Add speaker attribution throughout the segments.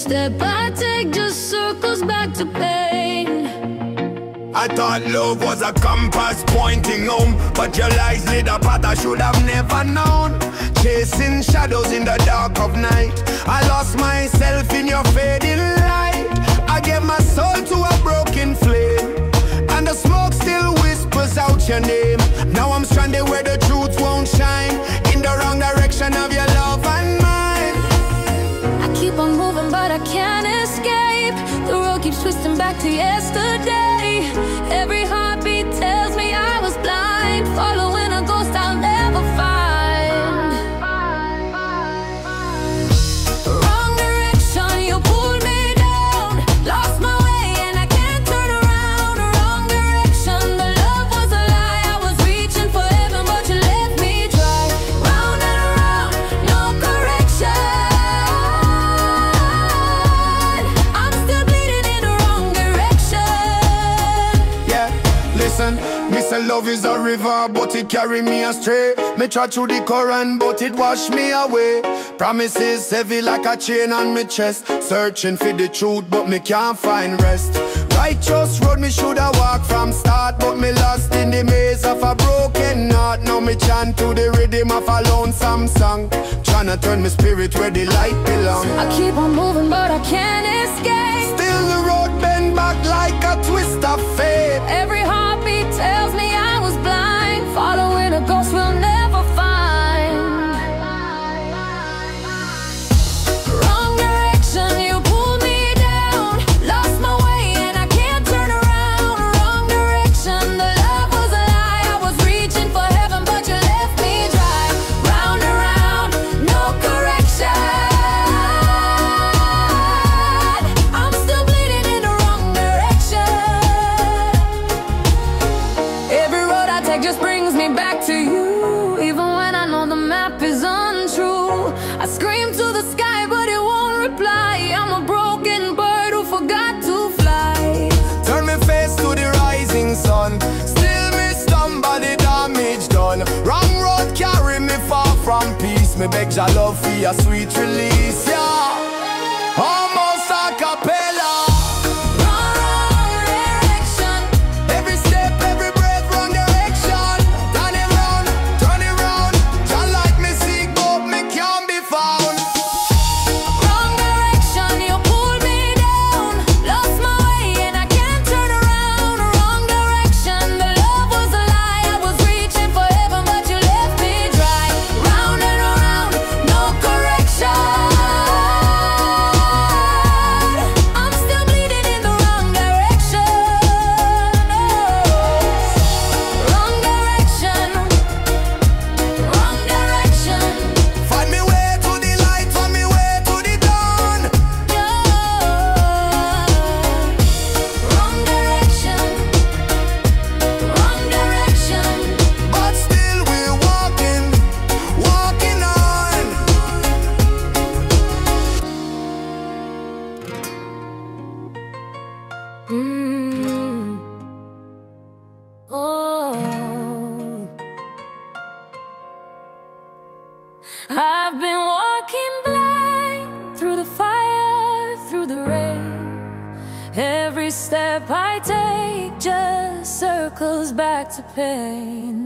Speaker 1: step I take just circles back to pain.
Speaker 2: I thought love was a compass pointing home But your lies lit a path I should have never known. Chasing shadows in the dark of night. I lost myself in your fading light. I gave my soul to a broken flame And the smoke still whispers out your name.
Speaker 1: back to yesterday Love
Speaker 2: is a river, but it carry me astray. Me try through the current, but it wash me away. Promises heavy like a chain on me chest. Searching for the truth, but me can't find rest. Righteous road, me shoulda walk from start, but me lost in the maze of a broken heart. Now me chant to the rhythm of a lonesome song, tryna turn my spirit where the light belong.
Speaker 1: I keep on moving, but I can't escape.
Speaker 2: Still the road bend back like a twist of fate.
Speaker 1: Me
Speaker 2: beg your love for your sweet release. Yeah.
Speaker 1: circles back to pain.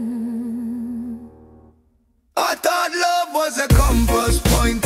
Speaker 2: I thought love was a compass point.